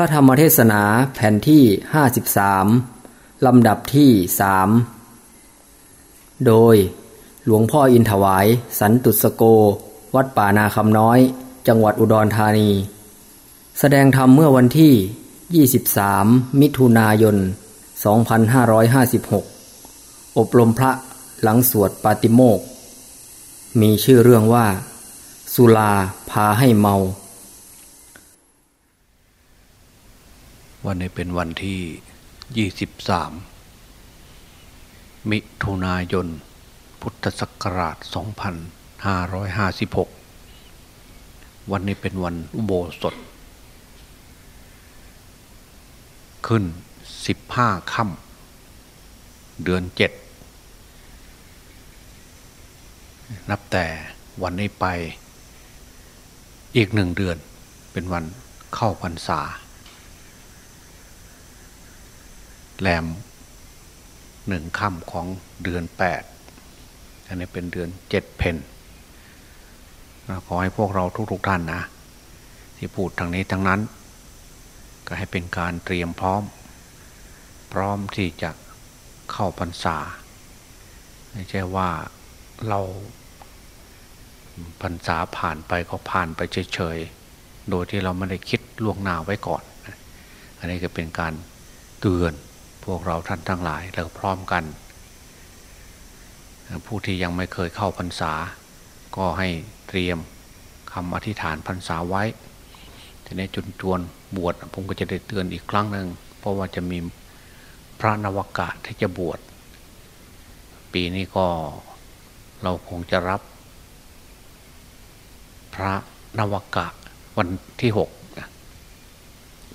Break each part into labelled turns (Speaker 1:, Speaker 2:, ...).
Speaker 1: ระธรรมเทศนาแผ่นที่ 53 ลำดับที่สโดยหลวงพ่ออินถวาย สันตุสโก วัดป่านาคำน้อย จังหวัดอุดรธานี แสดงธรรมเมื่อวันที่ 23 มิถุนายน 2556 อบรมพระหลังสวดปาติโมก มีชื่อเรื่องว่า สุลาพาให้เมา
Speaker 2: วันนี้เป็นวันที่ยี่สิบสามมิถุนายน พุทธศักราชสองพันห้าร้อยห้าสิบหกวันนี้เป็นวันอุโบสถ ขึ้นสิบห้าค่ำเดือนเจ็ดนับแต่วันนี้ไปอีกหนึ่งเดือนเป็นวันเข้าพรรษา แรมหนึ่งค่ำของเดือนแปดอันนี้เป็นเดือนเจ็ดเพนขอให้พวกเราทุกๆทท่านนะ ที่พูดทางนี้ทั้งนั้น ก็ให้เป็นการเตรียมพร้อม พร้อมที่จะเข้าพรรษาไม่ใช่ว่าเราพรรษาผ่านไปก็ผ่านไปเฉยๆ โดยที่เราไม่ได้คิดล่วงหน้าไว้ก่อน อันนี้ก็เป็นการเตือน พวกเราท่านทั้งหลายแล้วพร้อมกัน ผู้ที่ยังไม่เคยเข้าพรรษา ก็ให้เตรียมคำอธิษฐานพรรษาไว้ทีนี้จุนจวนบวชผมก็จะได้เตือนอีกครั้งหนึ่งเพราะว่าจะมีพระนวกะที่จะบวช ปีนี้ก็เราคงจะรับ พระนวกะวันที่หก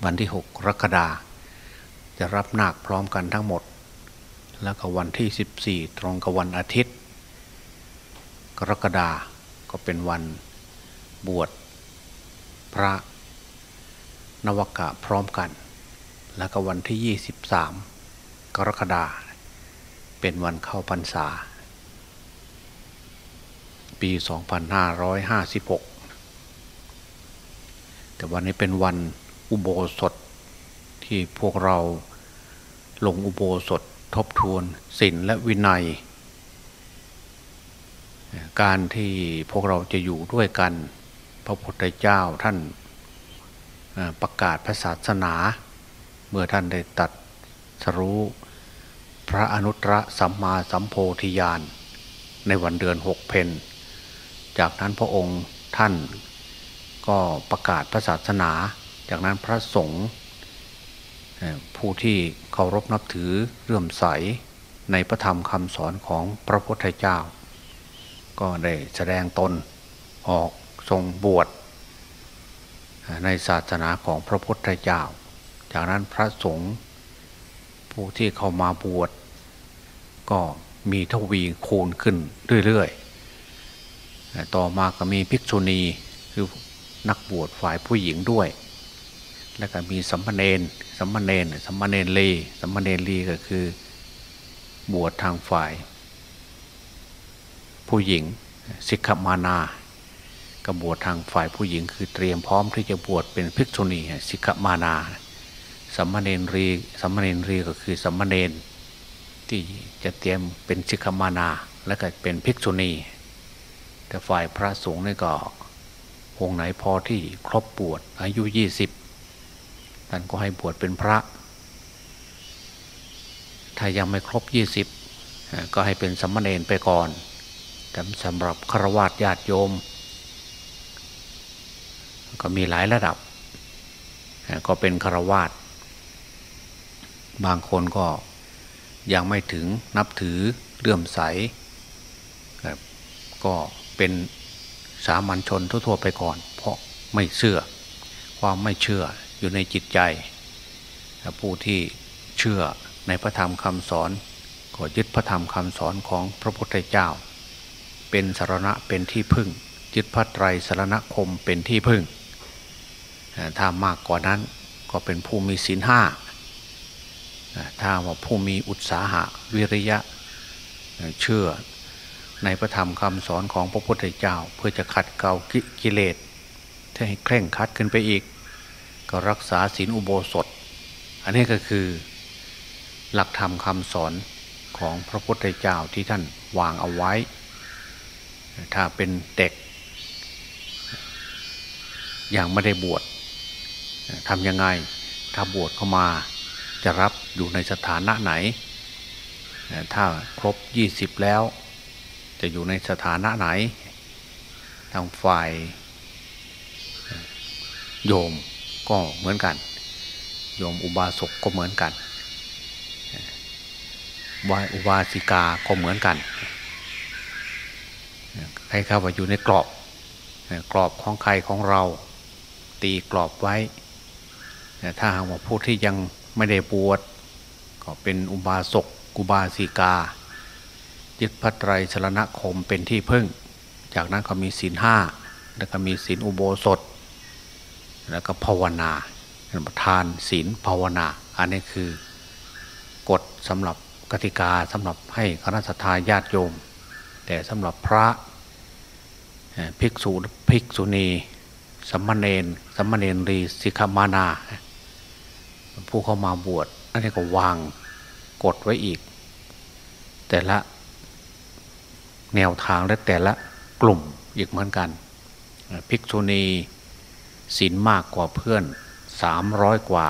Speaker 2: วันที่หกกรกฎา จะรับนาคพร้อมกันทั้งหมด แล้วก็วันที่ 14 ตรงกับวันอาทิตย์ กรกฎาก็เป็นวันบวชพระนวกะพร้อมกัน แล้วก็วันที่ 23 กรกฎาเป็นวันเข้าพรรษา ปี 2556 แต่วันนี้เป็นวันอุโบสถ ที่พวกเราลงอุโบสถทบทวนศีลและวินัย การที่พวกเราจะอยู่ด้วยกัน พระพุทธเจ้าท่านประกาศพระศาสนา เมื่อท่านได้ตัดสรู้พระอนุตตรสัมมาสัมโพธิญาณในวันเดือนหกเพนจากนั้นพระองค์ท่านก็ประกาศพระศาสนา จากนั้นพระสงฆ์ ผู้ที่เคารพนับถือเรื่มใสในพระธรรมคำสอนของพระพุทธเจ้า ก็ได้แสดงตนออกทรงบวชในศาสนาของพระพุทธเจ้า จากนั้นพระสงฆ์ผู้ที่เข้ามาบวชก็มีทวีคูณขึ้นเรื่อยๆ ต่อมาก็มีภิกษุณีคือนักบวชฝ่ายผู้หญิงด้วย แล้วก็มีสัมภเนนสัมมาเนนสัมมาเนนลีสัมมาเนนลีก็คือบวชทางฝ่าย ผู้หญิงสิกขมานากบวชทางฝ่ายผู้หญิงคือเตรียมพร้อมที่จะบวชเป็นภิกษุณีสิกขมานาสัมมาเนรีสัมมาเนรีก็คือสัมมาเนนที่จะเตรียมเป็นสิกขมานาแล้วก็เป็นภิกษุณี แต่ฝ่ายพระสงฆ์นี่ก็องไหนพอที่ครบบวชอายุยี่สิบ ท่านก็ให้บวชเป็นพระ ถ้ายังไม่ครบยี่สิบก็ให้เป็นสมมาเนนไปก่อนแต่สำหรับฆราวาสญาติโยม ก็มีหลายระดับ ก็เป็นฆราวาสบางคนก็ยังไม่ถึงนับถือเลื่อมใส ก็เป็นสามัญชนทั่วๆไปก่อน เพราะไม่เชื่อ ความไม่เชื่อ อยู่ในจิตใจ ผู้ที่เชื่อในพระธรรมคำสอน ก็ยึดพระธรรมคำสอนของพระพุทธเจ้า เป็นสารณะเป็นที่พึ่ง ยึดพระไตรสารณคมเป็นที่พึ่ง ถ้ามากกว่านั้นก็เป็นผู้มีศีลห้าถ้าว่าผู้มีอุตสาหะวิริยะเชื่อในพระธรรมคำสอนของพระพุทธเจ้า เพื่อจะขัดเกลากิเลสให้เคร่งคัดขึ้นไปอีก ก็รักษาศีลอุโบสถ อันนี้ก็คือหลักธรรมคำสอนของพระพุทธเจ้าที่ท่านวางเอาไว้ ถ้าเป็นเด็ก อย่างไม่ได้บวชทำยังไง ถ้าบวชเข้ามาจะรับอยู่ในสถานะไหน ถ้าครบยี่สิบแล้ว จะอยู่ในสถานะไหน ทางฝ่ายโยม ก็เหมือนกัน โยมอุบาสกก็เหมือนกันวายอุบาสิกาก็เหมือนกันใครเข้าว่าอยู่ในกรอบ กรอบของใครของเรา ตีกรอบไว้ ถ้าหากว่าผู้ที่ยังไม่ได้บวชก็เป็นอุบาสกกุบาสิกา ยึดพระไตรสรณคมเป็นที่พึ่ง จากนั้นก็มีศีลห้าแล้วก็มีศีลอุโบสถ แล้วก็ภาวนาทานศีลภาวนา อันนี้คือกฎสำหรับกติกาสำหรับให้คณะทาญาติโยม แต่สำหรับพระภิกษุภิกษุณีสัมมาเนนสัมมาเนรีสิกขามานา ผู้เข้ามาบวชอันนี้ก็วางกฎไว้อีก แต่ละแนวทางและแต่ละกลุ่มอีกเหมือนกัน ภิกษุณี ศีลมากกว่าเพื่อนสามร้อยกว่า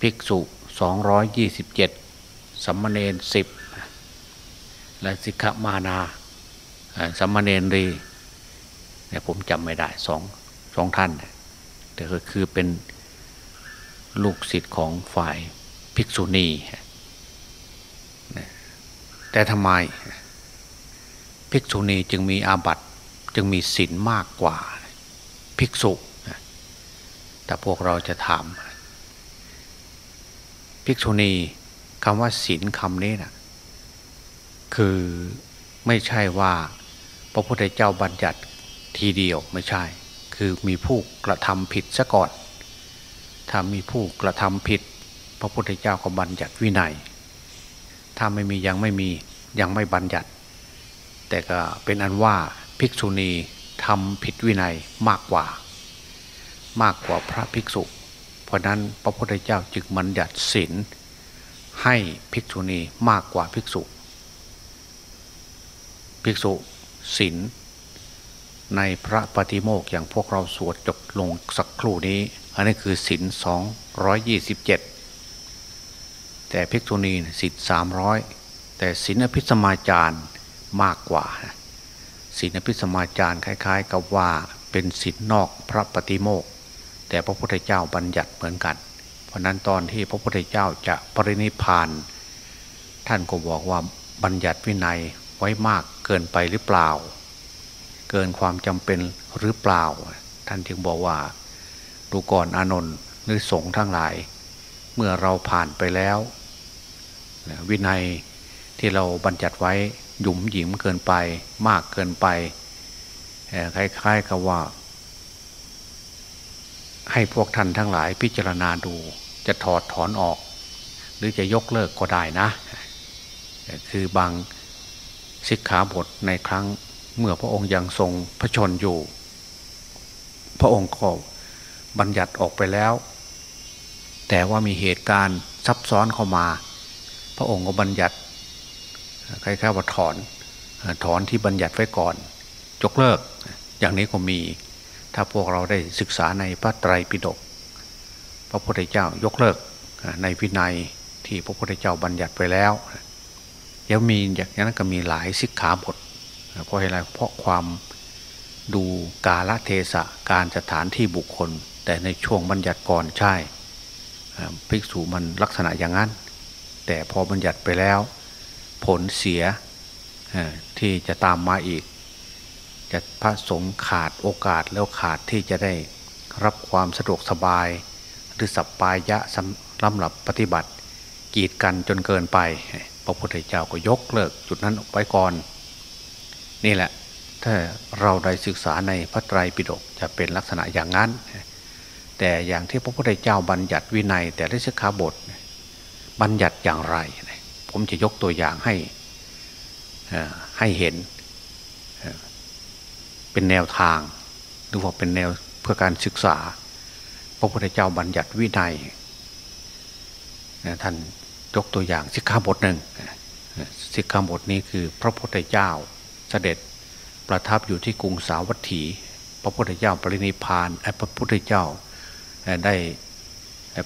Speaker 2: ภิกษุสองร้อยยี่สิบเจ็ดสัมมาเนนสิบและสิกขามานาสัมมาเนรีเนี่ยผมจำไม่ได้สองสองท่านแต่ก็คือเป็นลูกศิษย์ของฝ่ายภิกษุณี แต่ทำไมภิกษุณีจึงมีอาบัตจึงมีศีลมากกว่า ภิกษุแต่พวกเราจะถาม ภิกษุณีคำว่าศีลคำนี้นะคือไม่ใช่ว่าพระพุทธเจ้าบัญญัติทีเดียวไม่ใช่ คือมีผู้กระทำผิดซะก่อน ถ้ามีผู้กระทำผิด พระพุทธเจ้าก็บัญญัติวินัย ถ้าไม่มียังไม่มียังไม่บัญญัติ แต่ก็เป็นอันว่าภิกษุณี ทำผิดวินัยมากกว่า มากกว่าพระภิกษุ เพราะนั้นพระพุทธเจ้าจึงบัญญัติศีลให้ภิกษุณีมากกว่าภิกษุ ภิกษุศีลในพระปฏิโมกอย่างพวกเราสวดจบลงสักครู่นี้ อันนี้คือศีลสองร้อยยี่สิบเจ็ดแต่ภิกษุณีศีลสามร้อยแต่ศีลอภิสมาจารมากกว่า ศีลอภิสมาจาร์คล้าย ๆ กับว่าเป็นศีลนอกพระปฏิโมกแต่พระพุทธเจ้าบัญญัติเหมือนกัน เพราะนั้นตอนที่พระพุทธเจ้าจะปรินิพาน ท่านก็บอกว่าบัญญัติวินัยไว้มากเกินไปหรือเปล่า เกินความจำเป็นหรือเปล่า ท่านจึงบอกว่าดูก่อนอานนท์หรือสงฆ์ทั้งหลาย เมื่อเราผ่านไปแล้ว วินัยที่เราบัญญัติไว้ หยุมหยิมเกินไปมากเกินไปคล้ายๆกับว่า ให้พวกท่านทั้งหลายพิจารณาดู จะถอดถอนออก หรือจะยกเลิกก็ได้นะ คือบางสิกขาบทในครั้งเมื่อพระองค์ยังทรงพระชนอยู่ พระองค์ก็บัญญัติออกไปแล้ว แต่ว่ามีเหตุการณ์ซับซ้อนเข้ามา พระองค์ก็บัญญัติ คล้ายๆว่าถอนถอนที่บัญญัติไว้ก่อนยกเลิก อย่างนี้ก็มี ถ้าพวกเราได้ศึกษาในพระไตรปิฎกพระพุทธเจ้ายกเลิกในวินัยที่พระพุทธเจ้าบัญญัติไปแล้วยังมีอย่างนั้นก็มีหลายสิกขาบทเพราะอะไรเพราะความดูกาลเทศะการสถานที่บุคคล แต่ในช่วงบัญญัติก่อนใช่ภิกษุมันลักษณะอย่างนั้น แต่พอบัญญัติไปแล้ว ผลเสียที่จะตามมาอีก จะพระสงฆ์ขาดโอกาสแล้วขาดที่จะได้รับความสะดวกสบาย หรือสัปปายะสำหรับปฏิบัติ กีดกันจนเกินไป พระพุทธเจ้าก็ยกเลิกจุดนั้นไว้ก่อน นี่แหละ ถ้าเราได้ศึกษาในพระไตรปิฎกจะเป็นลักษณะอย่างนั้น แต่อย่างที่พระพุทธเจ้าบัญญัติวินัย แต่ละสิกขาบทบัญญัติอย่างไร ผมจะยกตัวอย่างให้ให้เห็น เป็นแนวทางหรือว่าเป็นแนวเพื่อการศึกษา พระพุทธเจ้าบัญญัติวินัยท่านยกตัวอย่างสิกขาบทหนึ่งสิกขาบทนี้คือพระพุทธเจ้าเสด็จประทับอยู่ที่กรุงสาวัตถี พระพุทธเจ้าปรินิพานพระพุทธเจ้าได้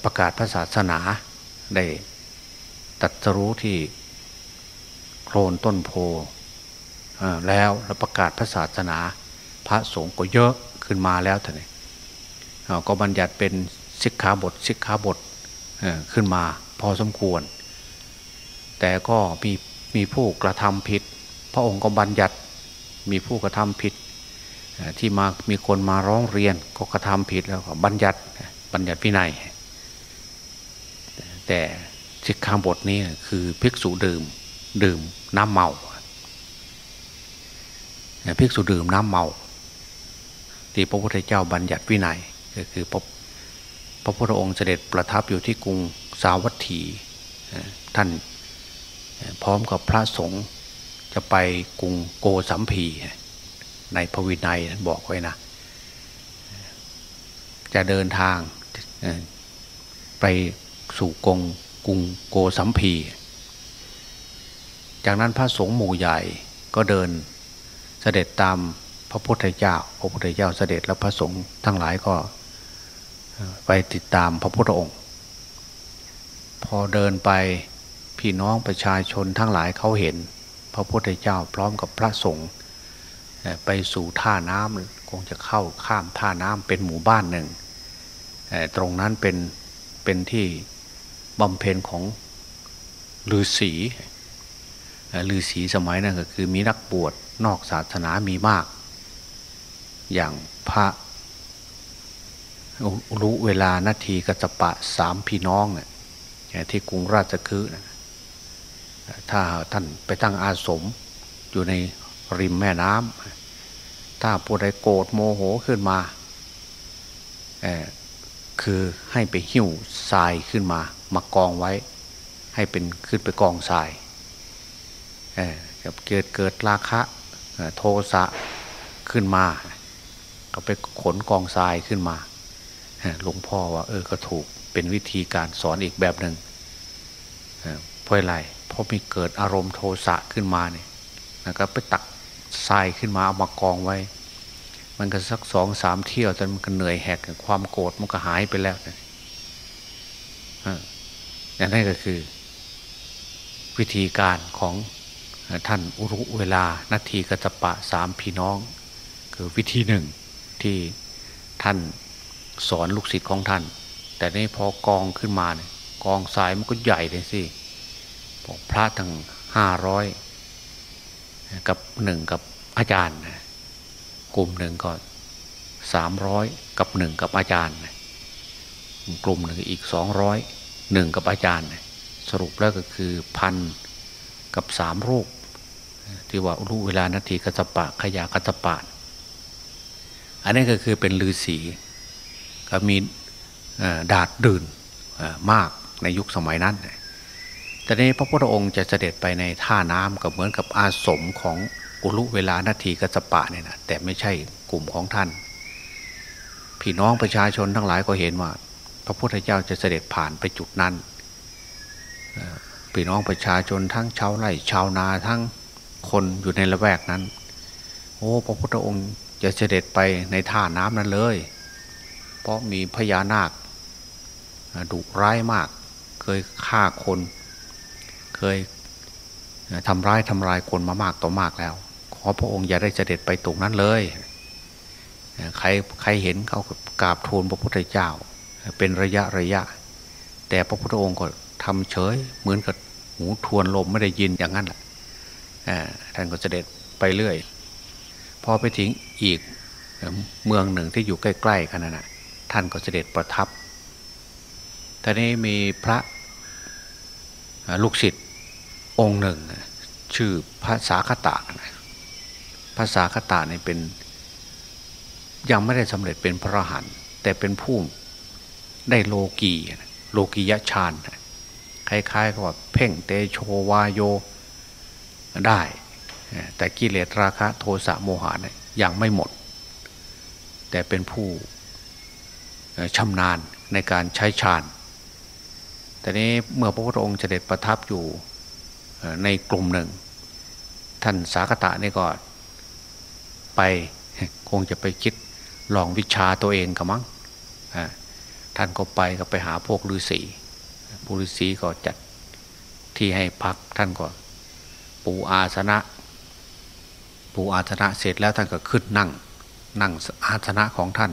Speaker 2: ประกาศพระศาสนาได้ ตัดรู้ที่โคลนต้นโพแล้วแล้วประกาศพระศาสนา พระสงฆ์ก็เยอะขึ้นมาแล้วท่านก็บัญญัติเป็นสิกขาบทสิกขาบทขึ้นมาพอสมควร แต่ก็มีมีผู้กระทำผิด พระองค์ก็บัญญัติมีผู้กระทำผิดที่มามีคนมาร้องเรียนก็กระทำผิดแล้วก็บัญญัติบัญญัติวินัยแต่ สิกขาบทนี้คือภิกษุดื่ม ดื่มน้ำเมาภิกษุดื่มน้ำเมา ที่พระพุทธเจ้าบัญญัติวินัยก็คือพระพระพุทธองค์เสด็จประทับอยู่ที่กรุงสาวัตถีท่านพร้อมกับพระสงฆ์จะไปกรุงโกสัมพี ในพระวินัยบอกไว้นะ จะเดินทางไปสู่กรุง กรุงโกสัมพี จากนั้นพระสงฆ์หมู่ใหญ่ก็เดินเสด็จตามพระพุทธเจ้า พระพุทธเจ้าเสด็จแล้วพระสงฆ์ทั้งหลายก็ไปติดตามพระพุทธองค์ พอเดินไปพี่น้องประชาชนทั้งหลายเขาเห็น พระพุทธเจ้าพร้อมกับพระสงฆ์ไปสู่ท่าน้ำคงจะเข้าข้ามท่าน้ำเป็นหมู่บ้านหนึ่ง ตรงนั้นเป็นเป็นที่ บำเพ็ญของฤาษีฤาษีสมัยนั้นก็คือมีนักบวชนอกศาสนามีมาก อย่างพระรู้เวลานาทีกัจปะสามพี่น้องเนี่ยที่กรุงราชคฤห์ถ้าท่านไปตั้งอาสมอยู่ในริมแม่น้ำถ้าผู้ใดโกรธโมโหขึ้นมาคือให้ไปหิ้วทรายขึ้นมา มากองไว้ ให้เป็นขึ้นไปกองทรายเกิดเกิดราคะโทสะขึ้นมาก็ไปขนกองทรายขึ้นมาหลวงพ่อว่า เออก็ถูกเป็นวิธีการสอนอีกแบบหนึ่งเพราะอะไรเพราะมีเกิดอารมณ์โทสะขึ้นมาเนี่ยนะครับไปตักทรายขึ้นมาเอามากองไว้ มันก็สักสองสามเที่ยวจนมันก็เหนื่อยแหกความโกรธมันก็หายไปแล้วน อย่างนั้นก็คือ วิธีการของท่านอุรุเวลานาทีกัจปะสามพี่น้อง คือวิธีหนึ่งที่ท่านสอนลูกศิษย์ของท่าน แต่นี่พอกองขึ้นมาเนี่ยกองสายมันก็ใหญ่เลยสิบอกพระทั้งห้าร้อยกับหนึ่งกับอาจารย์ กลุ่มหนึ่งก็สามร้อยกับหนึ่งกับอาจารย์ กลุ่มหนึ่งอีกสองร้อย หนึ่งกับอาจารย์ สรุปแล้วก็คือพันกับสามรูป ที่ว่ารู้เวลานาทีกัจปะขยะกัจปะอันนี้ก็คือเป็นลือศีก็มีดาดดื่นมากในยุคสมัยนั้นแต่ในพระพุทธองค์จะเสด็จไปในท่าน้ำก็เหมือนกับอาสมของอุลุเวลานาทีกัจปะเนี่ยนะแต่ไม่ใช่กลุ่มของท่าน พี่น้องประชาชนทั้งหลายก็เห็นว่า พระพุทธเจ้าจะเสด็จผ่านไปจุดนั้นพี่น้องประชาชนทั้งชาวไร่ชาวนาทั้งคนอยู่ในละแวกนั้น โอ้พระพุทธองค์จะเสด็จไปในท่าน้ำนั้นเลย เพราะมีพญานาคดุร้ายมาก เคยฆ่าคน เคยทำร้ายทำลายคนมามากต่อมากแล้ว ขอพระองค์อย่าได้เสด็จไปตรงนั้นเลย ใครใครเห็นเขากราบทูลพระพุทธเจ้า เป็นระยะระยะ แต่พระพุทธองค์ก็ทำเฉย เหมือนกับหูทวนลมไม่ได้ยินอย่างนั้นแหละท่านก็เสด็จไปเรื่อย พอไปถึงอีกเมืองหนึ่งที่อยู่ใกล้ๆกันนั่นแหะท่านก็เสด็จประทับตอนนี้มีพระลูกศิษย์องค์หนึ่ง ชื่อพระสาคตะพระสาคตะนี่เป็น ยังไม่ได้สำเร็จเป็นพระอรหันต์แต่เป็นผู้ ได้โลกีโลกียฌานคล้ายๆกับว่าเพ่งเตโชวาโยได้ แต่กิเลสราคะโทสะโมหะยยังไม่หมด แต่เป็นผู้ชำนาญในการใช้ฌานแต่นี้เมื่อพระพุทธองค์เสด็จประทับอยู่ในกลุ่มหนึ่ง ท่านสากตะนี่ก็ไปคงจะไปคิดลองวิชาตัวเองกับมั้ง ท่านก็ไปก็ไปหาพวกฤาษีผู้ฤาษีก็จัดที่ให้พักท่านก็ปูอาสนะ ปูอาสนะเสร็จแล้วท่านก็ขึ้นนั่ง นั่งอาสนะของท่าน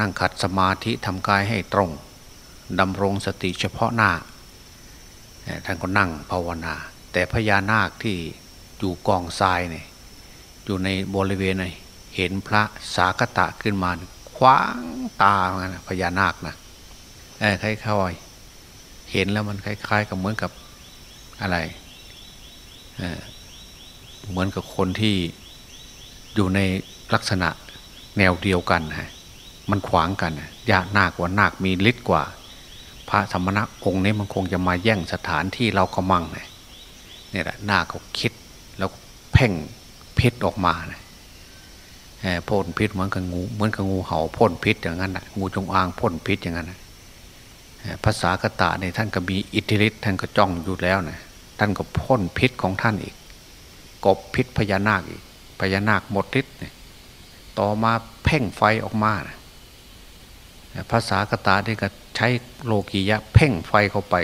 Speaker 2: นั่งขัดสมาธิทำกายให้ตรงดำรงสติเฉพาะหน้า ท่านก็นั่งภาวนา แต่พญานาคที่อยู่กองทรายเนี่ยอยู่ในบริเวณไหนเห็นพระสากตะขึ้นมา ว้างตาเหมือนกันพญานาคนะคล้ายๆเห็นแล้วมันคล้าย ๆ กับเหมือนกับอะไรเหมือนกับคนที่อยู่ในลักษณะแนวเดียวกันฮะมันขวางกันยากนาคกว่านาคมีฤทธิ์กว่า พระสมณะองค์นี้มันคงจะมาแย่งสถานที่เราก็มั่งเนี่ยแหละนาคเขาคิดแล้วเพ่งเพิษออกมานะ พ่นพิษเหมือนกับงูเหมือนกับงูเห่าพ่นพิษอย่างนั้นนะงูจงอางพ่นพิษอย่างนั้นนะภาษากตะในท่านก็มีอิทธิฤทธิ์ท่านก็จ้องอยู่แล้วนะท่านก็พ่นพิษของท่านอีก กบพิษพญานาคอีกพญานาคหมดฤทธิ์ต่อมาเพ่งไฟออกมานะภาษากตาที่ก็ใช้โลกียะ เพ่งไฟเข้าไป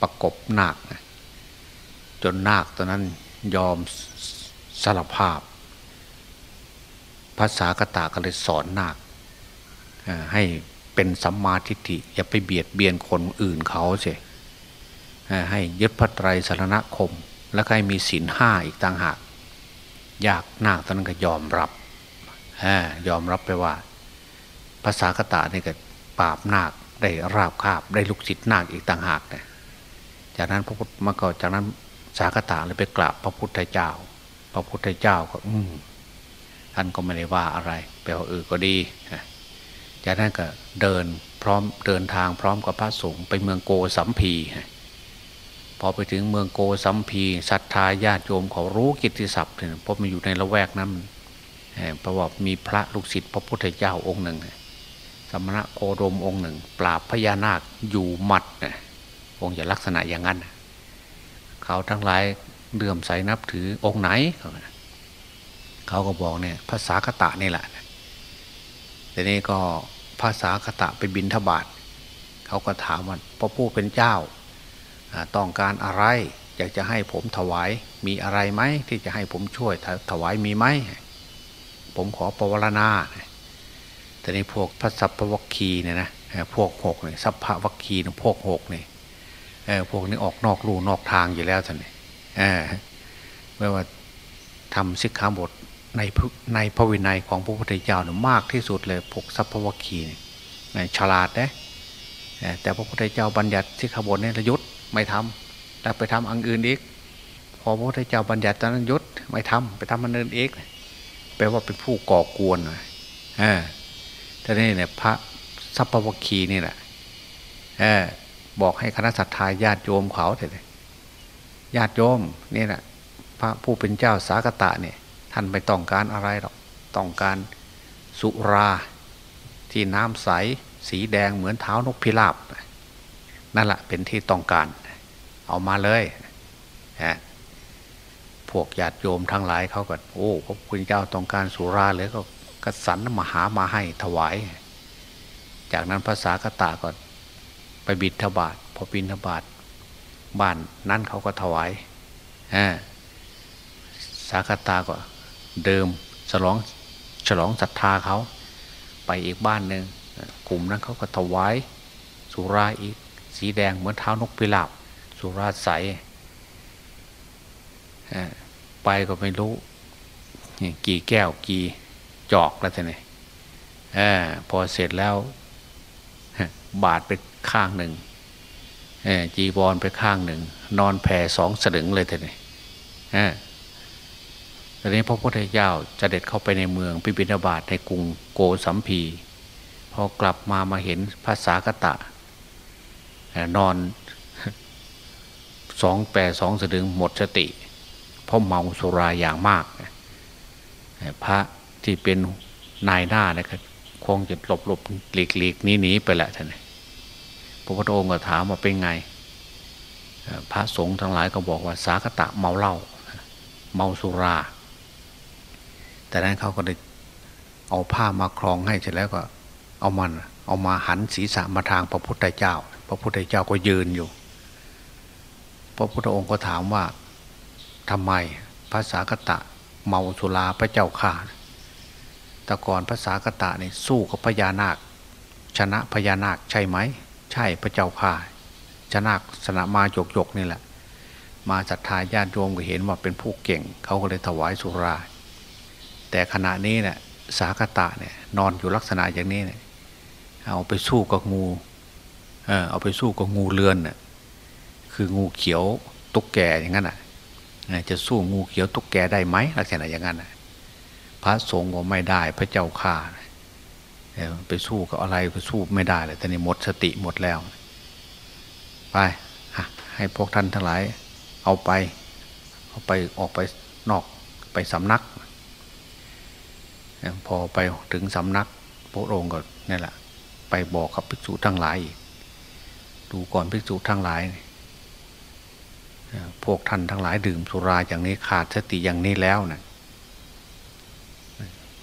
Speaker 2: ประกบนาคนะจนนาคตอนนั้นยอมสารภาพ ภาษากตาก็เลยสอนนาคให้เป็นสัมมาทิฏฐิอย่าไปเบียดเบียนคนอื่นเขาเสียให้ยึดพระไตรสารณคม แล้วก็ให้มีศีลห้าอีกต่างหาก ยากนาคตอนนั้นก็ยอมรับยอมรับไปว่าภาษากตาเนี่ก็ปราบนาคได้ราบคาบได้ลูกศิษย์นาคอีกต่างหากเนี่ยจากนั้นพระพุทธมาก็จากนั้นสากตาเลยไปกราบพระพุทธเจ้า พระพุทธเจ้าก็ อืม ท่านก็ไม่ได้ว่าอะไรแปลว่าเออก็ดีจากนั้นก็เดินพร้อมเดินทางพร้อมกับพระสงฆ์ไปเมืองโกสัมพีพอไปถึงเมืองโกสัมพีศรัทธาญาติโยมเขารู้กิตติศัพท์เพราะมันอยู่ในละแวกนั้นเพราะว่ามีพระลูกศิษย์พระพุทธเจ้าองค์หนึ่งสมณะโคดมองค์หนึ่ง ปราบพญานาคอยู่หมัดนะองค์จะลักษณะอย่างนั้น เขาทั้งหลายเลื่อมใสนับถือองค์ไหน เขาก็บอกเนี่ยภาษาคตะนี่แหละทีนี้ก็ภาษาคตะไปบินทบาทเขาก็ถามว่าพระผู้เป็นเจ้าต้องการอะไรอยากจะให้ผมถวายมีอะไรไหมที่จะให้ผมช่วยถวายมีไหมผมขอปวารณาแต่ในพวกพระสัพพวัคคีเนี่ยนะพวกหกเนี่ยสัพพวัคคีนพวกหกเนี่ยพวกนี้ออกนอกลู่นอกทางอยู่แล้วท่านเนี่ยไม่ว่าทำสิกขาบท ในในพระวินัยของพระพุทธเจ้าเนี่ยมากที่สุดเลยพวกสัพพวคีเนี่ยฉลาดนะแต่พระพุทธเจ้าบัญญัติสิกขาบทเนี่ยยุดไม่ทำแล้วไปทำอันอื่นอีก พอพระพุทธเจ้าบัญญัติตอนนั้นยุดไม่ทำไปทำอันอื่นอีกแปลว่าเป็นผู้ก่อกวนอ่านี่เนี่ยพระสัพพวคคีนี่แหละเออบอกให้คณะสัตยาญาติโยมเขาเถอะญาติโยมนี่แหละพระผู้เป็นเจ้าสากตะเนี่ย ท่านไม่ต้องการอะไรหรอกต้องการสุราที่น้ำใสสีแดงเหมือนเท้านกพิราบนั่นแหละเป็นที่ต้องการ เอามาเลยฮะพวกญาติโยมทั้งหลายเขาก็โอ้พระคุณเจ้าต้องการสุราเลยก็กสันมาหามาให้ถวาย จากนั้นภาษากตาก็ไปบินทบาทพอบินทบาทบ้านนั่นเขาก็ถวายฮะสากตาก็ เดิมฉลองฉลองศรัทธาเขาไปอีกบ้านหนึ่งกลุ่มนั้นเขาก็ถวายสุราอีกสีแดงเหมือนเท้านกพิราบสุราใสไปก็ไม่รู้กี่แก้วกี่จอกแล้วท่านี่พอเสร็จแล้วบาดไปข้างหนึ่งจีบอลไปข้างหนึ่ง นอนแผ่สองสลึงเลยท่านนี่ ตอนนี้พระพุทธเจ้าจะเด็ดเข้าไปในเมืองพิบินาบาตในกรุงโกสัมพีพอกลับมามาเห็นภาษากตะ นอนสองแปรสองสลึงหมดสติเพราะเมาสุราอย่างมาก พระที่เป็นนายหน้านะครับคงจะหลบหลบหลีกหลีกหนีหนีไปแหละท่านพระพุทธองค์ก็ถามว่าเป็นไง พระสงฆ์ทั้งหลายก็บอกว่าสากตะเมาเหล้าเมาสุรา แต่นั้นเขาก็ได้เอาผ้ามาคลองให้เสร็จแล้วก็ เอามัน เอามาหันศีรษะมาทางพระพุทธเจ้า พระพุทธเจ้าก็ยืนอยู่ พระพุทธองค์ก็ถามว่าทำไมภาษากตะเมาสุราพระเจ้าข่าแต่ก่อนภาษากตะนี่สู้กับพญานาค ชนะพญานาคใช่ไหม ใช่พระเจ้าข่าชนะสนะมาหยกหยกนี่แหละ มาศรัทธาญาติโยมก็เห็นว่าเป็นผู้เก่ง เขาก็เลยถวายสุรา แต่ขณะนี้เนี่ยสากตะเนี่ยนอนอยู่ลักษณะอย่างนี้เนี่ยเอาไปสู้กับงูเออเอาไปสู้กับงูเลือนเนี่ยคืองูเขียวตุ๊กแกอย่างนั้นอะจะสู้งูเขียวตุ๊กแกได้ไหมลักษณะอย่างนั้นพระสงฆ์ก็ไม่ได้พระเจ้าข่าไปสู้กับอะไรไปสู้ไม่ได้เลยต่นี่หมดสติหมดแล้ว ไปให้พวกท่านทั้งหลาย เอาไป เอาไปออกไปนอกไปสำนัก พอไปถึงสำนักพระองค์ก็นี่แหละ ไปบอกกับภิกษุทั้งหลายดูก่อนภิกษุทั้งหลาย พวกท่านทั้งหลายดื่มสุราอย่างนี้ขาดสติอย่างนี้แล้วนะ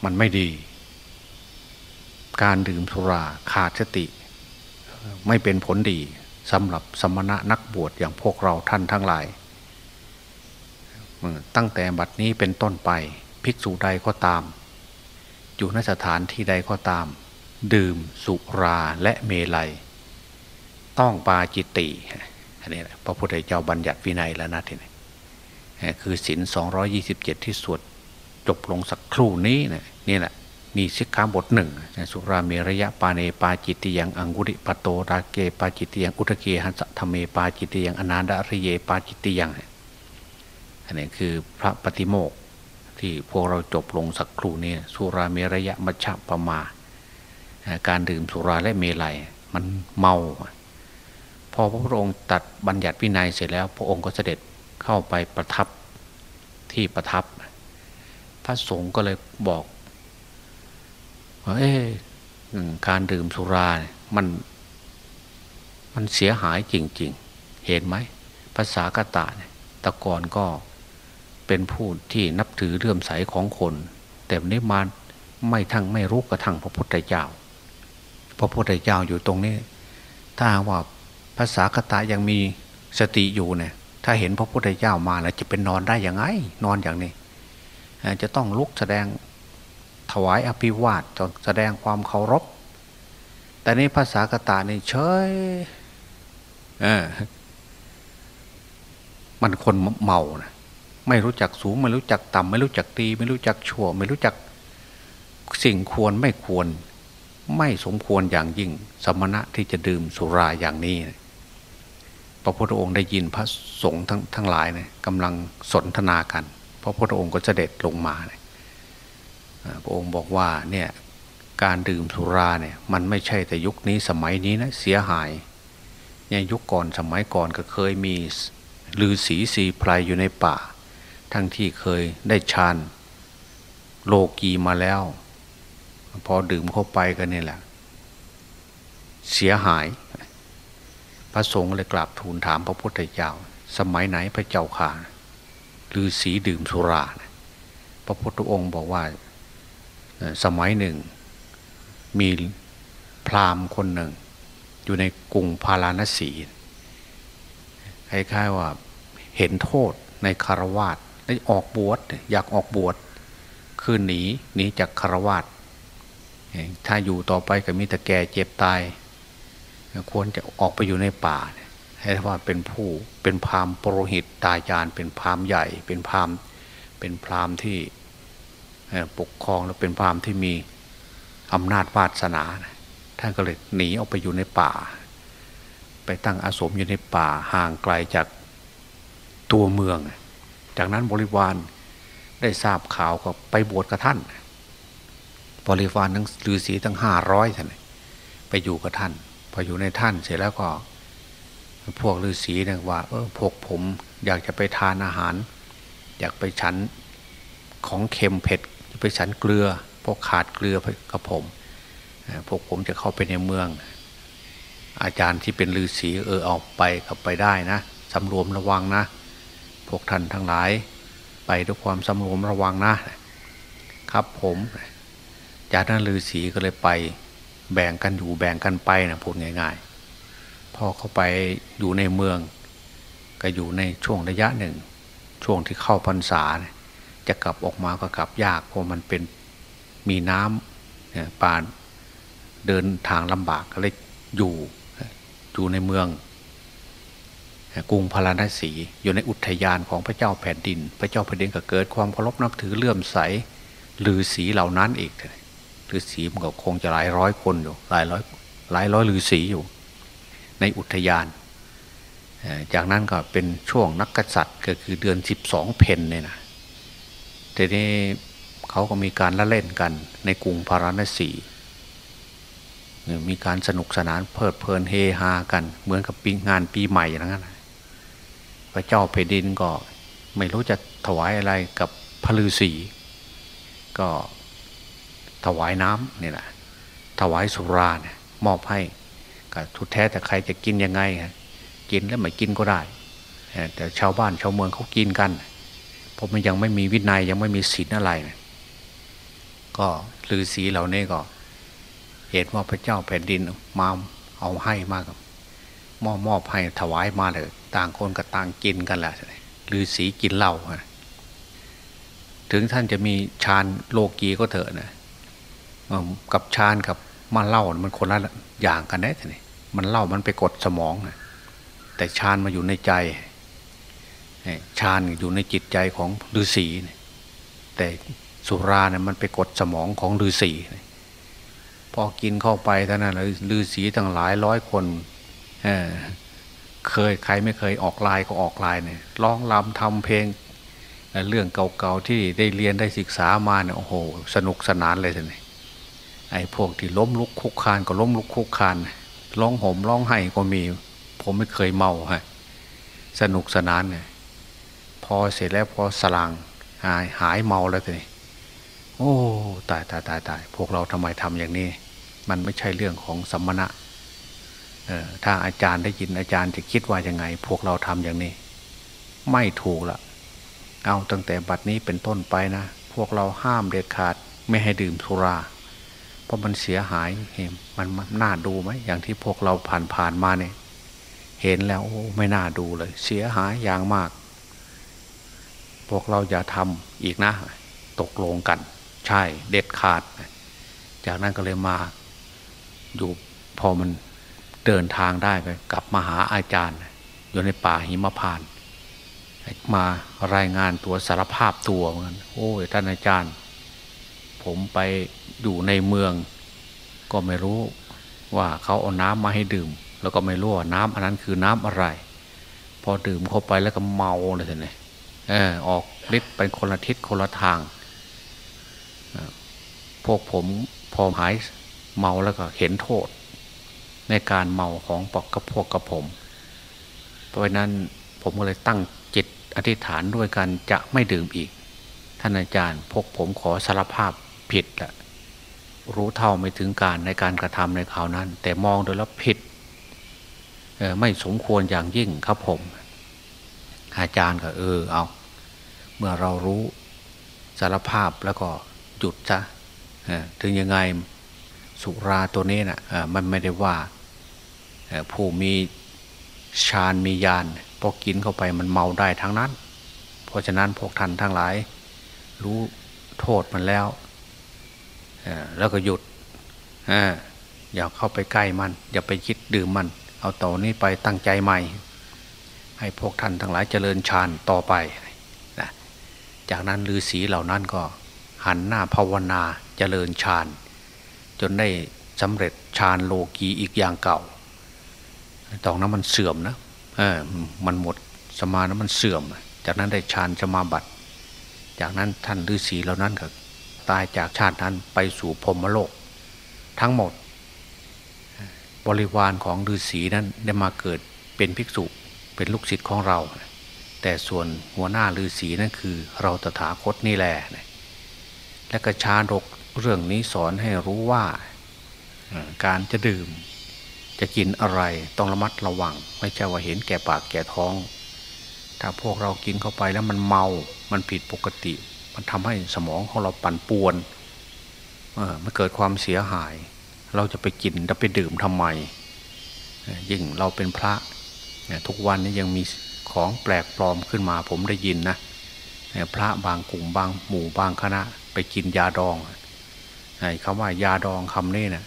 Speaker 2: มันไม่ดี การดื่มสุราขาดสติ ไม่เป็นผลดีสำหรับสมณะนักบวชอย่างพวกเราท่านทั้งหลาย ตั้งแต่บัดนี้เป็นต้นไป ภิกษุใดก็ตาม อยู่นสถานที่ใดก็ตาม ดื่มสุราและเมลัย ต้องปาจิตติอันนี้พระพุทธเจ้าบัญญัติวินัยแล้วนะทีนี้คือศินสองยี่สิบเจ็ดที่สวดจบลงสักครู่นี้นะนี่แหละมีสิกขาบทหนึ่งสุราเมระยะปาเนปาจิตติยังอังกุริปโตราเกปาจิตติยังอุทเกหัสธรรมเมปาจิตติยังอนาดาริเยปาจิตติยังอันนี้คือพระปฏิโมก ที่พวกเราจบลงสักครู่นี้สุราเมระยะมัชฌะปมา การดื่มสุราและเมลัยมันเมา พอพระพุทธองค์ตัดบัญญัติวินัยเสร็จแล้ว พระองค์ก็เสด็จเข้าไปประทับที่ประทับ พระสงฆ์ก็เลยบอกว่าเอ๊การดื่มสุราเนี่ยมันมันเสียหายจริง ๆ เห็นไหมภาษากตะเนี่ยตะกอนก็ เป็นผู้ที่นับถือเลื่อมใสของคน แต่นี้มาไม่ทั้งไม่รู้กระทั่งพระพุทธเจ้า พระพุทธเจ้าอยู่ตรงนี้ ถ้าว่าภาษากตายังมีสติอยู่เนี่ยถ้าเห็นพระพุทธเจ้ามาแล้วจะเป็นนอนได้ยังไง นอนอย่างนี้ จะต้องลุกแสดงถวายอภิวาทจแสดงความเคารพ แต่นี้ภาษากตาเนี่เฉยเออมันคนเมานะ ไม่รู้จักสูง ไม่รู้จักต่ำไม่รู้จักตีไม่รู้จักชั่ว ไม่รู้จักสิ่งควรไม่ควร ไม่สมควรอย่างยิ่ง สมณะที่จะดื่มสุราอย่างนี้ พระพุทธองค์ได้ยินพระสงฆ์ทั้งทั้งหลายเนี่ยกำลังสนทนากัน พระพุทธองค์ก็เสด็จลงมาเนี่ยพระองค์บอกว่าเนี่ยการดื่มสุราเนี่ยมันไม่ใช่แต่ยุคนี้สมัยนี้นะเสียหายเนี่ยยุคก่อนสมัยก่อนก็เคยมีลือสีสีไพรอยู่ในป่า ทั้งที่เคยได้ฌานโลกีมาแล้ว พอดื่มเข้าไปกันนี่แหละ เสียหาย พระสงฆ์เลยกราบทูลถามพระพุทธเจ้า สมัยไหนพระเจ้าข่าหรือสีดื่มสุรา พระพุทธองค์บอกว่าสมัยหนึ่ง มีพราหมณ์คนหนึ่ง อยู่ในกรุงพาราณสีคล้ายๆว่าเห็นโทษในคารวาส ได้ออกบวชอยากออกบวชคือหนีหนีจากคารวาสถ้าอยู่ต่อไปก็มีแต่แก่เจ็บตาย ควรจะออกไปอยู่ในป่า ให้ว่าเป็นผู้เป็นพราหมณ์ปรหิตตายาน เป็นพราหมณ์ใหญ่ เป็นพราหมณ์เป็นพราหมณ์ที่ปกครองแล้วเป็นพราหมณ์ที่มีอำนาจวาสนาท่านก็เลยหนีออกไปอยู่ในป่า ไปตั้งอาสมอยู่ในป่าห่างไกลจากตัวเมือง จากนั้นบริวารได้ทราบข่าวก็ไปบวชกับท่าน บริวารทั้งฤาษีทั้งห้าร้อยท่านไปอยู่กับท่าน พออยู่ในท่านเสร็จแล้วก็ พวกฤาษีเนี่ยว่าเออพวกผมอยากจะไปทานอาหาร อยากไปฉันของเค็มเผ็ดไปฉันเกลือ พวกขาดเกลือกับผม พวกผมจะเข้าไปในเมือง อาจารย์ที่เป็นฤาษีเออออกไปกับไปได้นะสำรวมระวังนะ พวกท่านทั้งหลาย ไปด้วยความสำรวมระวังนะครับผมจากนั้นฤาษีก็เลยไปแบ่งกันอยู่แบ่งกันไปนะพูดง่าย ๆ พอเข้าไปอยู่ในเมือง ก็อยู่ในช่วงระยะหนึ่ง ช่วงที่เข้าพรรษาจะกลับออกมาก็กลับยากเพราะมันเป็นมีน้ำป่าเดินทางลำบากก็เลยอยู่อยู่ในเมือง กรุงพาราณสีอยู่ในอุทยานของพระเจ้าแผ่นดิน พระเจ้าแผ่นดินก็เกิดความเคารพนับถือเลื่อมใสลือสีเหล่านั้นอีกลือสีมันก็คงจะหลายร้อยคนอยู่หลายร้อยหลายร้อยลือสีอยู่ ในอุทยาน จากนั้นก็เป็นช่วงนักกษัตริย์ก็คือเดือนสิบสองเพนเนี่ยนะทีนี้เขาก็มีการละเล่นกันในกรุงพาราณสีมีการสนุกสนานเพลิดเพลินเฮฮากัน เหมือนกับปีงานปีใหม่อย่างนั้น พระเจ้าแผ่นดินก็ ไม่รู้จะถวายอะไรกับพระฤาษีก็ถวายน้ำนี่แหละถวายสุราเนี่ยมอบให้ก็ทุกแท้แต่ใครจะกินยังไงกินแล้วไม่กินก็ได้ แต่ชาวบ้านชาวเมืองเขากินกันเพราะมันยังไม่มีวินัยยังไม่มีศีลอะไรก็ฤาษีเหล่านี้ก็เห็นว่าพระเจ้าแผ่นดินมาเอาให้มากมอบมอบให้ถวายมาเลย ต่างคนก็ต่างกินกันแหละฤาษีกินเหล้าถึงท่านจะมีฌานโลกีก็เถอะนะกับฌานกับมาเล่ามันคนละอย่างกันได้ทีมันเล่ามันไปกดสมองนะแต่ฌานมาอยู่ในใจฌานอยู่ในจิตใจของฤาษีแต่สุราเนี่ยมันไปกดสมองของฤาษีพอกินเข้าไปเท่านั้นฤาษีตั้งหลายร้อยคน เคยใครไม่เคยออกลายก็ออกลายเนี่ยร้องรำทำเพลง เรื่องเก่าๆที่ได้เรียนได้ศึกษามาเนี่ยโอ้โห สนุกสนานเลยทีนี้ไอ้พวกที่ล้มลุกคุกคานก็ล้มลุกคุกคานร้องห่มร้องไห้ก็มี ผมไม่เคยเมาฮะสนุกสนานเนี่ยพอเสร็จแล้วพอสลางหายหายเมาแล้วทีนี้โอ้ตายตายตายตายพวกเราทำไมทำอย่างนี้ มันไม่ใช่เรื่องของสมณะ ถ้าอาจารย์ได้ยินอาจารย์จะคิดว่ายังไง พวกเราทำอย่างนี้ ไม่ถูกละเอาตั้งแต่บัดนี้เป็นต้นไปนะ พวกเราห้ามเด็ดขาดไม่ให้ดื่มสุรา เพราะมันเสียหายเห็นมันน่าดูไหมอย่างที่พวกเราผ่านผ่านมาเนี่ยเห็นแล้วโอ้ไม่น่าดูเลย เสียหายอย่างมาก พวกเราอย่าทำอีกนะ ตกลงกัน ใช่เด็ดขาด จากนั้นก็เลยมาอยู่พอมัน เดินทางได้ไปกลับมาหาอาจารย์ อยู่ในป่าหิมพาน มารายงานตัวสารภาพตัวเหมือนโอ้ยท่านอาจารย์ ผมไปอยู่ในเมือง ก็ไม่รู้ว่าเขาเอาน้ำมาให้ดื่ม แล้วก็ไม่รู้ว่าน้ำอันนั้นคือน้ำอะไร พอดื่มเข้าไปแล้วก็เมาเลยทีนี้เออออกฤทธิ์เป็นคนละทิศคนละทาง พวกผมพอหายเมาแล้วก็เห็นโทษ ในการเมาของปอกกับพวกกับผม เพราะนั้นผมก็เลยตั้งจิตอธิษฐานด้วยกันจะไม่ดื่มอีก ท่านอาจารย์พกผมขอสารภาพผิดแหละรู้เท่าไม่ถึงการในการกระทำในคราวนั้น แต่มองโดยแล้วผิดไม่สมควรอย่างยิ่งครับผม อาจารย์ก็เออเอา เมื่อเรารู้สารภาพแล้วก็หยุดซะถึงยังไงสุราตัวนี้นะ่ะมันไม่ได้ว่า ผู้มีฌานมียานพอกินเข้าไปมันเมาได้ทั้งนั้น เพราะฉะนั้นพวกท่านทั้งหลาย รู้โทษมันแล้วแล้วก็หยุดอย่าเข้าไปใกล้มัน อย่าไปคิดดื่มมัน เอาต่อนี้ไปตั้งใจใหม่ ให้พวกท่านทั้งหลายเจริญฌานต่อไปนะจากนั้นฤาษีเหล่านั้นก็หันหน้าภาวนาเจริญฌานจนได้สำเร็จฌานโลกีอีกอย่างเก่า ตอนนั้นมันเสื่อมนะเออมันหมดสมานะมันเสื่อม จากนั้นได้ฌานสมาบัติ จากนั้นท่านฤาษีเหล่านั้นก็ตายจากชาตินั้นไปสู่พรมโลก ทั้งหมด บริวารของฤาษีนั้นได้มาเกิดเป็นภิกษุเป็นลูกศิษย์ของเรา แต่ส่วนหัวหน้าฤาษีนั่นคือเราตถาคตนี่แหละและกระชาดกเรื่องนี้สอนให้รู้ว่าการจะดื่ม จะกินอะไรต้องระมัดระวัง ไม่ใช่ว่าเห็นแก่ปากแก่ท้อง ถ้าพวกเรากินเข้าไปแล้วมันเมา มันผิดปกติ มันทำให้สมองของเราปั่นป่วนมันเกิดความเสียหาย เราจะไปกินจะไปดื่มทำไมยิ่งเราเป็นพระทุกวันนี้ยังมีของแปลกปลอมขึ้นมาผมได้ยินนะพระบางกลุ่มบางหมู่บางคณะ ไปกินยาดองคำว่ายาดองคำนี้นะ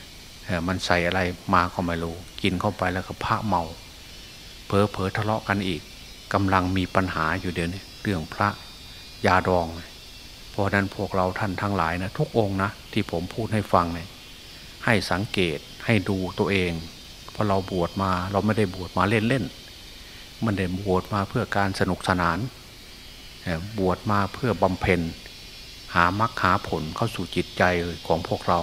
Speaker 2: มันใส่อะไรมาก็ไม่รู้ กินเข้าไปแล้วก็พระเมาเพอเพอทะเลาะกันอีกกำลังมีปัญหาอยู่เดี๋ยวนี้เรื่องพระยาดอง เพราะนั้นพวกเราท่านทั้งหลายนะทุกองนะที่ผมพูดให้ฟังเนี่ยให้สังเกตให้ดูตัวเองเพราะเราบวชมาเราไม่ได้บวชมาเล่นๆมันได้บวชมาเพื่อการสนุกสนานบวชมาเพื่อบำเพ็ญหามรรคหาผลเข้าสู่จิตใจของพวกเรา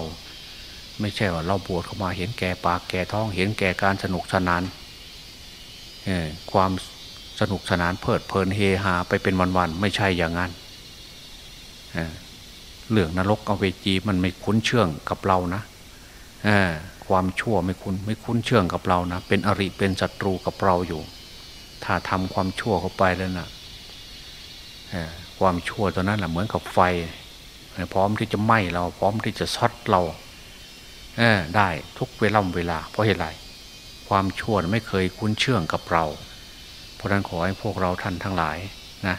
Speaker 2: ไม่ใช่ว่าเราบวชเข้ามาเห็นแก่ปากแก่ท้อง เห็นแก่การสนุกสนานความสนุกสนานเพลิดเพลินเฮฮาไปเป็นวันๆไม่ใช่อย่างนั้นเรื่องนรกอเวจีมันไม่คุ้นเชื่องกับเรานะความชั่วไม่คุ้นไม่คุ้นเชื่องกับเรานะเป็นอริเป็นศัตรูกับเราอยู่ ถ้าทำความชั่วเข้าไปแล้วนะความชั่วตัวนั้นแหละเหมือนกับไฟ พร้อมที่จะไหม้เรา พร้อมที่จะช็อตเรา ได้ทุกเวลาเวลา เพราะเหตุไรความชั่วไม่เคยคุ้นเชื่องกับเรา เพราะนั้นขอให้พวกเราท่านทั้งหลายนะ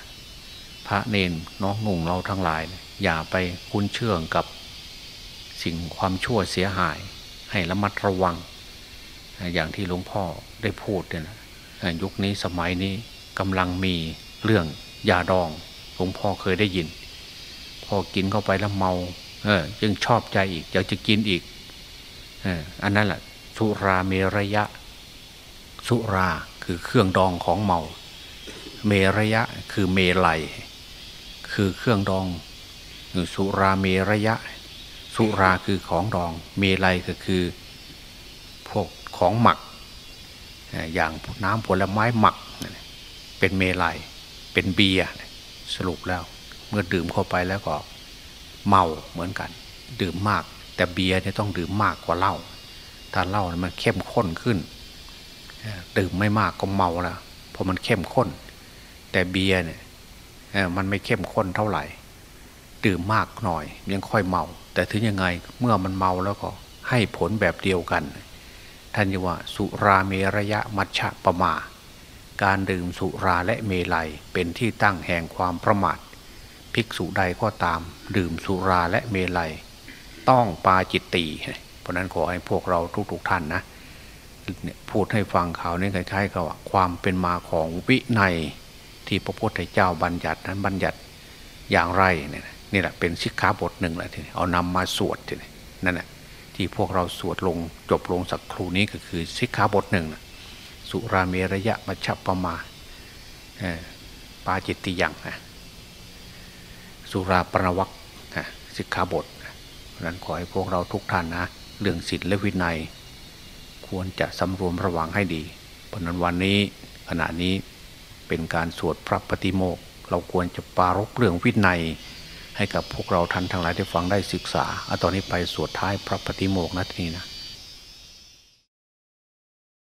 Speaker 2: พระเนนน้องนุ่งเราทั้งหลาย อย่าไปคุ้นเชื่องกับสิ่งความชั่วเสียหาย ให้ระมัดระวัง อย่างที่หลวงพ่อได้พูดเนี่ยนะยุคนี้สมัยนี้กำลังมีเรื่องยาดองหลวงพ่อเคยได้ยิน พอกินเข้าไปแล้วเมา เออยังชอบใจอีกอยากจะกินอีก อันนั้นแหละสุราเมระยะ สุราคือเครื่องดองของเมา เมระยะคือเมลัยคือเครื่องดองสุราเมระยะ สุราคือของดอง เมลัยก็คือพวกของหมัก อย่างน้ำผลไม้หมัก เป็นเมลัยเป็นเบียร์สรุปแล้ว เมื่อดื่มเข้าไปแล้วก็เมาเหมือนกัน ดื่มมาก แต่เบียร์เนี่ยต้องดื่มมากกว่าเหล้าถ้าเหล้ามันเข้มข้นขึ้น ดื่มไม่มากก็เมาแล้วเพราะมันเข้มข้น แต่เบียร์เนี่ยมันไม่เข้มข้นเท่าไหร่ ดื่มมากหน่อยยังค่อยเมา แต่ถึงยังไงเมื่อมันเมาแล้วก็ให้ผลแบบเดียวกันท่านว่าสุราเมระยะมัชฌะปะมา การดื่มสุราและเมลัยเป็นที่ตั้งแห่งความประมาทภิกษุใดก็ตาม ดื่มสุราและเมลัย ต้องปาจิตตีเพราะนั้นขอให้พวกเราทุกๆท่านนะพูดให้ฟังข่าวนี้คล้ายๆกับว่าความเป็นมาของวินัยที่พระพุทธเจ้าบัญญัตินั้นบัญญัติอย่างไรเนี่ยนี่แหละเป็นสิกขาบทหนึ่งแหละทีนี้เอานำมาสวดทีนี้นั่นแหละที่พวกเราสวดลงจบลงสักครู่นี้ก็คือสิกขาบทหนึ่งนะสุราเมระยะมัชปะมาปาจิตติยังสุราปรวักสิกขาบท นั้นขอให้พวกเราทุกท่านนะเรื่องศีลและวินัย ควรจะสำรวมระวังให้ดีเพราะนั้นวันนี้ขณะนี้เป็นการสวดพระปฏิโมกเราควรจะปารกเรื่องวินัย ให้กับพวกเราท่านทั้งหลายได้ฟังได้ศึกษาเอาตอนนี้ไปสวดท้ายพระปฏิโมกนะทีนี้นะ